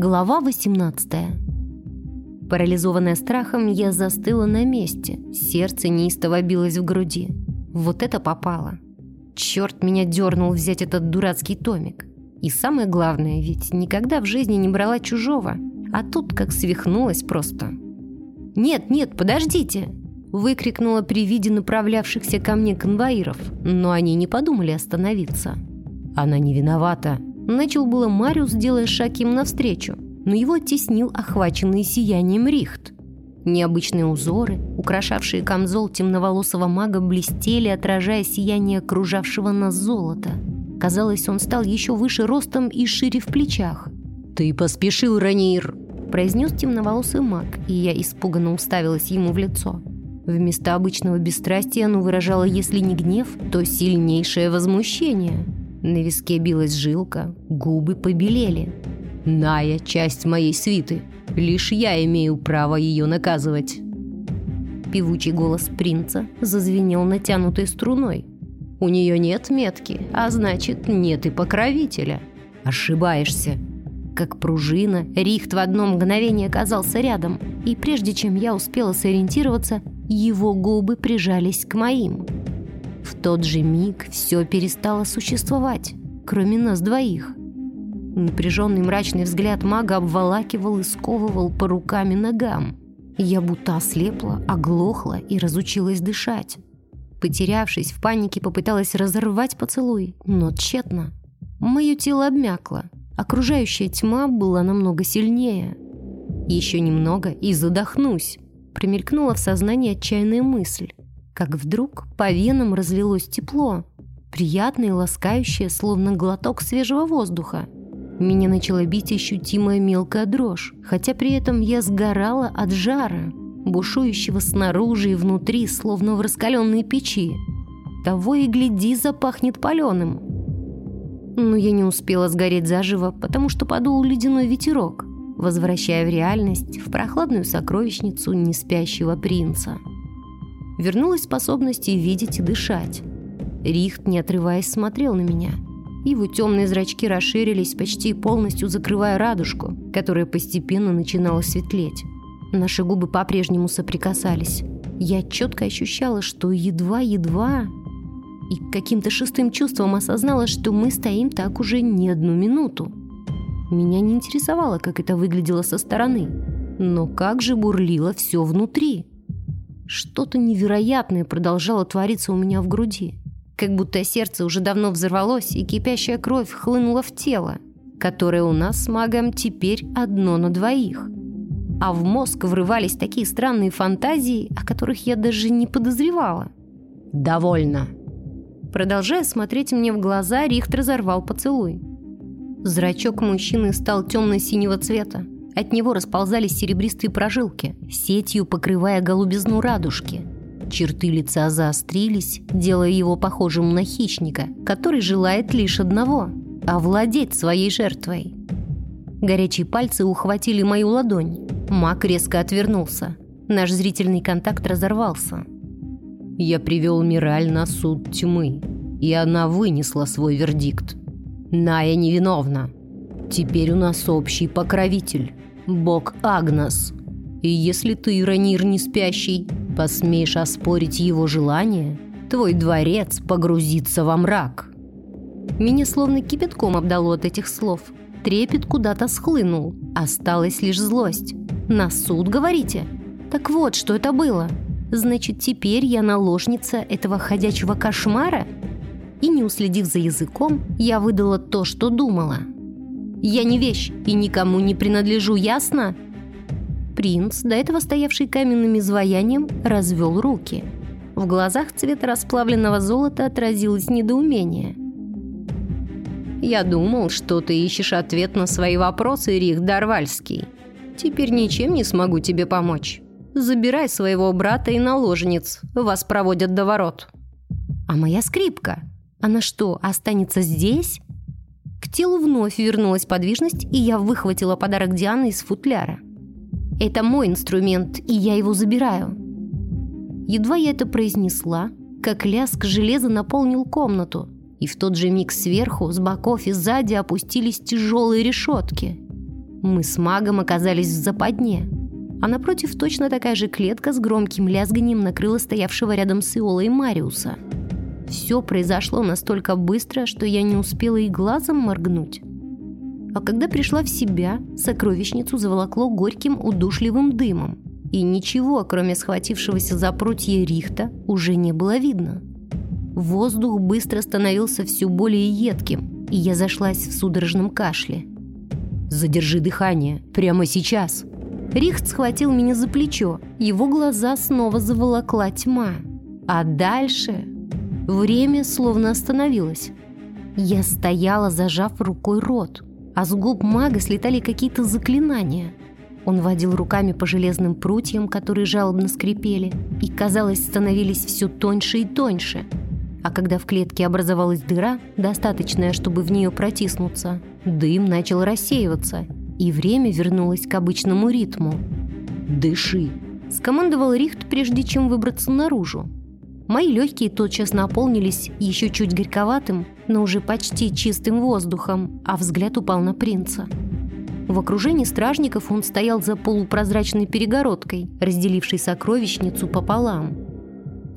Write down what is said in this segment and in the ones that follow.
Глава 18 Парализованная страхом, я застыла на месте. Сердце неистово билось в груди. Вот это попало. Черт меня дернул взять этот дурацкий томик. И самое главное, ведь никогда в жизни не брала чужого. А тут как свихнулась просто. «Нет, нет, подождите!» Выкрикнула при виде направлявшихся ко мне конвоиров, но они не подумали остановиться. «Она не виновата!» Начал было Мариус, делая шаг им навстречу, но его оттеснил охваченный сиянием Рихт. Необычные узоры, украшавшие камзол темноволосого мага, блестели, отражая сияние окружавшего нас золота. Казалось, он стал еще выше ростом и шире в плечах. «Ты поспешил, Ранир!» произнес темноволосый маг, и я испуганно уставилась ему в лицо. Вместо обычного бесстрастия оно выражало, если не гнев, то сильнейшее возмущение. На виске билась жилка, губы побелели. «Ная — часть моей свиты. Лишь я имею право ее наказывать». Певучий голос принца зазвенел натянутой струной. «У нее нет метки, а значит, нет и покровителя». «Ошибаешься», как пружина, Рихт в одно мгновение оказался рядом, и прежде чем я успела сориентироваться, его губы прижались к моим. В тот же миг все перестало существовать, кроме нас двоих. Напряженный мрачный взгляд мага обволакивал и сковывал по рукам и ногам. Я будто ослепла, оглохла и разучилась дышать. Потерявшись в панике, попыталась разорвать поцелуй, но тщетно. Мое тело обмякло, Окружающая тьма была намного сильнее. Еще немного и задохнусь. Примелькнула в сознании отчаянная мысль. Как вдруг по венам разлилось тепло. Приятное и ласкающее, словно глоток свежего воздуха. Меня начала бить ощутимая мелкая дрожь, хотя при этом я сгорала от жара, бушующего снаружи и внутри, словно в раскаленной печи. Того и гляди, запахнет паленым. Но я не успела сгореть заживо, потому что подул ледяной ветерок, возвращая в реальность, в прохладную сокровищницу неспящего принца. Вернулась способность видеть и дышать. Рихт, не отрываясь, смотрел на меня. Его темные зрачки расширились, почти полностью закрывая радужку, которая постепенно начинала светлеть. Наши губы по-прежнему соприкасались. Я четко ощущала, что едва-едва и каким-то шестым чувством осознала, что мы стоим так уже не одну минуту. Меня не интересовало, как это выглядело со стороны, но как же бурлило все внутри. Что-то невероятное продолжало твориться у меня в груди, как будто сердце уже давно взорвалось, и кипящая кровь хлынула в тело, которое у нас с магом теперь одно на двоих. А в мозг врывались такие странные фантазии, о которых я даже не подозревала. «Довольно», Продолжая смотреть мне в глаза, Рихт разорвал поцелуй. Зрачок мужчины стал темно-синего цвета. От него расползались серебристые прожилки, сетью покрывая голубизну радужки. Черты лица заострились, делая его похожим на хищника, который желает лишь одного – овладеть своей жертвой. Горячие пальцы ухватили мою ладонь. Мак резко отвернулся. Наш зрительный контакт разорвался – я привел Мираль на суд тьмы, и она вынесла свой вердикт. Ная невиновна. Теперь у нас общий покровитель, бог Агнос. И если ты, Ранир не спящий, посмеешь оспорить его желание, твой дворец погрузится во мрак. Меня словно кипятком обдало от этих слов. Трепет куда-то схлынул. Осталась лишь злость. На суд, говорите? Так вот, что это было. Значит, теперь я наложница этого ходячего кошмара? И не уследив за языком, я выдала то, что думала. Я не вещь и никому не принадлежу, ясно? Принц, до этого стоявший каменным изваянием, развел руки. В глазах цвета расплавленного золота отразилось недоумение. «Я думал, что ты ищешь ответ на свои вопросы, Рих Дарвальский. Теперь ничем не смогу тебе помочь». Забирай своего брата и наложниц. Вас проводят до ворот». «А моя скрипка? Она что, останется здесь?» К телу вновь вернулась подвижность, и я выхватила подарок Дианы из футляра. «Это мой инструмент, и я его забираю». Едва я это произнесла, как лязг железа наполнил комнату, и в тот же миг сверху, с боков и сзади опустились тяжелые решетки. Мы с магом оказались в западне. А напротив точно такая же клетка с громким лязганием накрыла стоявшего рядом с Иолой Мариуса. Все произошло настолько быстро, что я не успела и глазом моргнуть. А когда пришла в себя, сокровищницу заволокло горьким удушливым дымом. И ничего, кроме схватившегося за прутья Рихта, уже не было видно. Воздух быстро становился все более едким, и я зашлась в судорожном кашле. «Задержи дыхание, прямо сейчас!» Рихт схватил меня за плечо, его глаза снова заволокла тьма. А дальше время словно остановилось. Я стояла, зажав рукой рот, а с губ мага слетали какие-то заклинания. Он водил руками по железным прутьям, которые жалобно скрипели, и, казалось, становились все тоньше и тоньше. А когда в клетке образовалась дыра, достаточная, чтобы в нее протиснуться, дым начал рассеиваться, и время вернулось к обычному ритму. «Дыши!» – скомандовал Рихт, прежде чем выбраться наружу. Мои легкие тотчас наполнились еще чуть горьковатым, но уже почти чистым воздухом, а взгляд упал на принца. В окружении стражников он стоял за полупрозрачной перегородкой, разделившей сокровищницу пополам.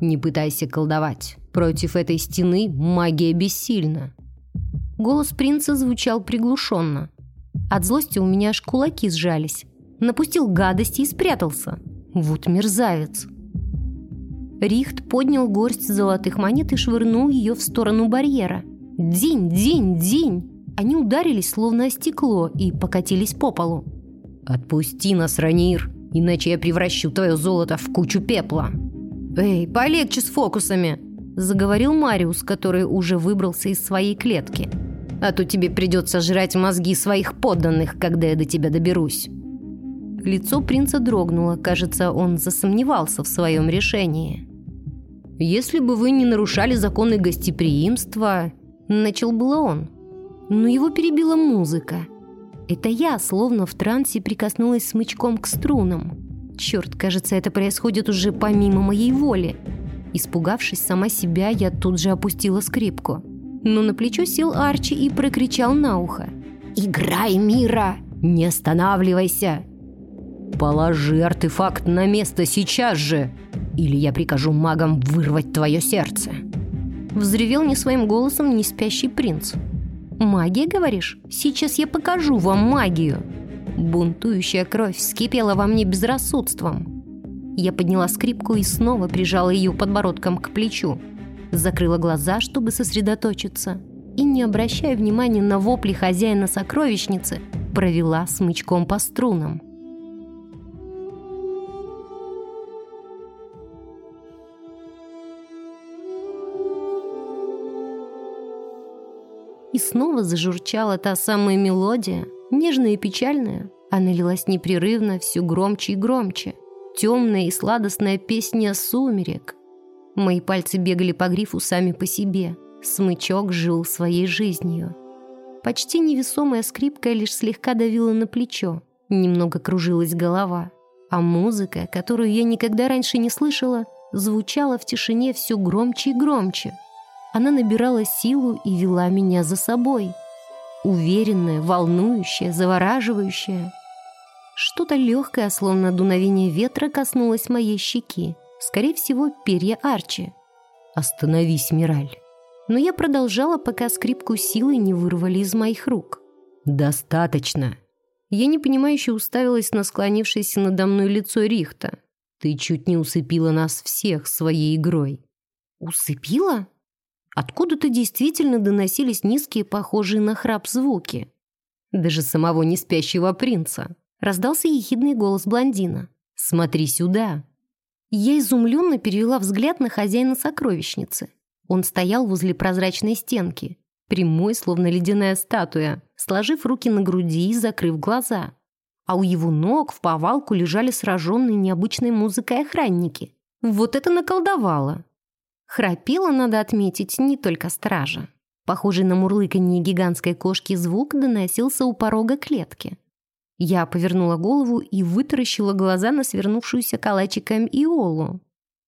«Не пытайся колдовать. Против этой стены магия бессильна». Голос принца звучал приглушенно. От злости у меня аж кулаки сжались. Напустил гадости и спрятался. Вот мерзавец. Рихт поднял горсть золотых монет и швырнул ее в сторону барьера. День, день, день! Они ударились, словно о стекло, и покатились по полу. «Отпусти нас, Ранир, иначе я превращу твое золото в кучу пепла!» «Эй, полегче с фокусами!» Заговорил Мариус, который уже выбрался из своей клетки. «А то тебе придется жрать мозги своих подданных, когда я до тебя доберусь!» Лицо принца дрогнуло, кажется, он засомневался в своем решении. «Если бы вы не нарушали законы гостеприимства...» Начал было он. Но его перебила музыка. Это я, словно в трансе, прикоснулась смычком к струнам. Черт, кажется, это происходит уже помимо моей воли. Испугавшись сама себя, я тут же опустила скрипку. Но на плечо сел Арчи и прокричал на ухо. «Играй, Мира! Не останавливайся!» «Положи артефакт на место сейчас же!» Или я прикажу магам вырвать твое сердце!» Взревел не своим голосом не спящий принц. «Магия, говоришь? Сейчас я покажу вам магию!» Бунтующая кровь вскипела во мне безрассудством. Я подняла скрипку и снова прижала ее подбородком к плечу. Закрыла глаза, чтобы сосредоточиться. И, не обращая внимания на вопли хозяина сокровищницы, провела смычком по струнам. Снова зажурчала та самая мелодия, нежная и печальная. Она лилась непрерывно, все громче и громче. Темная и сладостная песня сумерек. Мои пальцы бегали по грифу сами по себе. Смычок жил своей жизнью. Почти невесомая скрипка лишь слегка давила на плечо. Немного кружилась голова. А музыка, которую я никогда раньше не слышала, звучала в тишине все громче и громче. Она набирала силу и вела меня за собой. Уверенная, волнующая, завораживающая. Что-то легкое, словно дуновение ветра, коснулось моей щеки. Скорее всего, перья Арчи. «Остановись, Мираль!» Но я продолжала, пока скрипку силы не вырвали из моих рук. «Достаточно!» Я непонимающе уставилась на склонившееся надо мной лицо Рихта. «Ты чуть не усыпила нас всех своей игрой». «Усыпила?» Откуда-то действительно доносились низкие, похожие на храп звуки. Даже самого неспящего принца. Раздался ехидный голос блондина. «Смотри сюда!» Я изумленно перевела взгляд на хозяина сокровищницы. Он стоял возле прозрачной стенки, прямой, словно ледяная статуя, сложив руки на груди и закрыв глаза. А у его ног в повалку лежали сраженные необычной музыкой охранники. Вот это наколдовало! Храпела, надо отметить, не только стража. Похожий на мурлыканье гигантской кошки звук доносился у порога клетки. Я повернула голову и вытаращила глаза на свернувшуюся калачиком Иолу.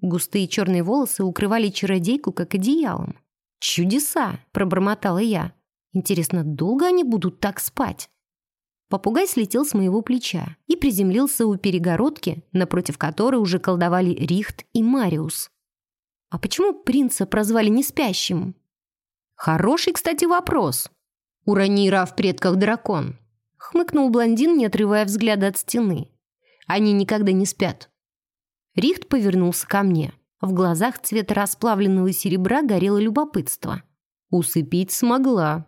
Густые черные волосы укрывали чародейку, как одеялом. «Чудеса!» – пробормотала я. «Интересно, долго они будут так спать?» Попугай слетел с моего плеча и приземлился у перегородки, напротив которой уже колдовали Рихт и Мариус. А почему принца прозвали неспящим? Хороший, кстати, вопрос. У Ранира в предках дракон. Хмыкнул блондин, не отрывая взгляда от стены. Они никогда не спят. Рихт повернулся ко мне. В глазах цвета расплавленного серебра горело любопытство. Усыпить смогла.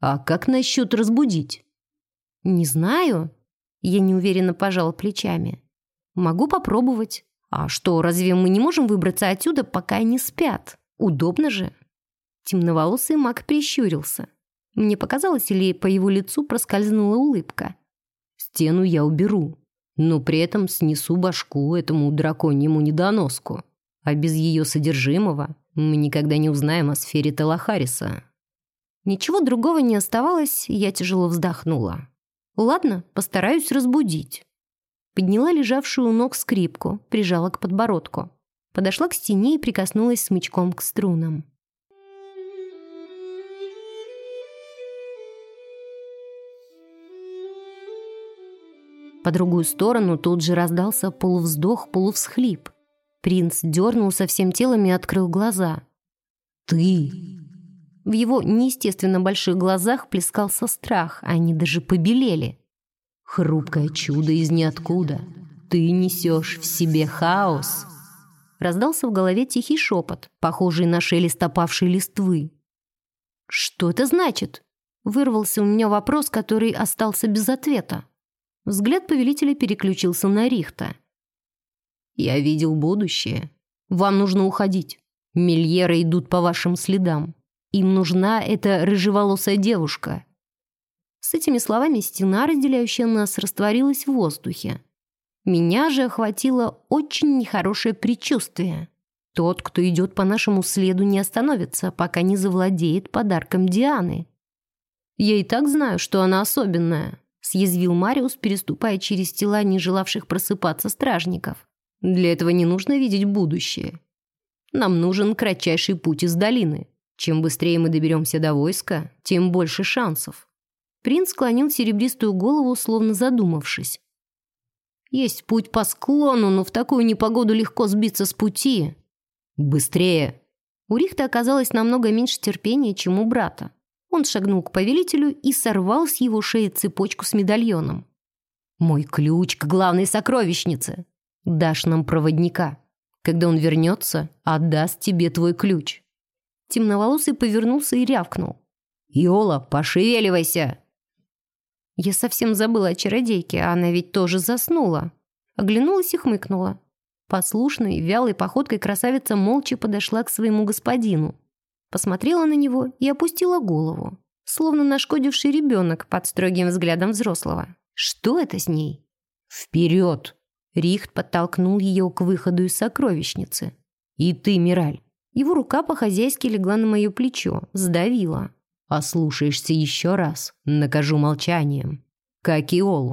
А как насчет разбудить? «Не знаю». Я неуверенно пожала плечами. «Могу попробовать. А что, разве мы не можем выбраться отсюда, пока они спят? Удобно же». Темноволосый маг прищурился. Мне показалось, или по его лицу проскользнула улыбка. «Стену я уберу, но при этом снесу башку этому драконьему недоноску. А без ее содержимого мы никогда не узнаем о сфере Талахариса». Ничего другого не оставалось, я тяжело вздохнула. Ладно, постараюсь разбудить. Подняла лежавшую у ног скрипку, прижала к подбородку. Подошла к стене и прикоснулась смычком к струнам. По другую сторону тут же раздался полувздох, полувсхлип. Принц дернулся всем телом и открыл глаза. «Ты!» В его неестественно больших глазах плескался страх, они даже побелели. «Хрупкое чудо из ниоткуда. Ты несешь в себе хаос!» Раздался в голове тихий шепот, похожий на шелест опавшей листвы. «Что это значит?» Вырвался у меня вопрос, который остался без ответа. Взгляд повелителя переключился на Рихта. «Я видел будущее. Вам нужно уходить. Мильеры идут по вашим следам. Им нужна эта рыжеволосая девушка. С этими словами стена, разделяющая нас, растворилась в воздухе. Меня же охватило очень нехорошее предчувствие. Тот, кто идет по нашему следу, не остановится, пока не завладеет подарком Дианы. «Я и так знаю, что она особенная», — съязвил Мариус, переступая через тела не желавших просыпаться стражников. «Для этого не нужно видеть будущее. Нам нужен кратчайший путь из долины. Чем быстрее мы доберемся до войска, тем больше шансов. Принц склонил серебристую голову, словно задумавшись. Есть путь по склону, но в такую непогоду легко сбиться с пути. Быстрее! У Рихта оказалось намного меньше терпения, чем у брата. Он шагнул к повелителю и сорвал с его шеи цепочку с медальоном. «Мой ключ к главной сокровищнице. Дашь нам проводника. Когда он вернется, отдаст тебе твой ключ». Темноволосый повернулся и рявкнул. «Иола, пошевеливайся!» Я совсем забыла о чародейке, а она ведь тоже заснула. Оглянулась и хмыкнула. Послушной, вялой походкой красавица молча подошла к своему господину. Посмотрела на него и опустила голову, словно нашкодивший ребенок под строгим взглядом взрослого. Что это с ней? «Вперед!» Рихт подтолкнул ее к выходу из сокровищницы. «И ты, Мираль, его рука по-хозяйски легла на мое плечо, сдавила. «Ослушаешься еще раз, накажу молчанием. Как и Олу».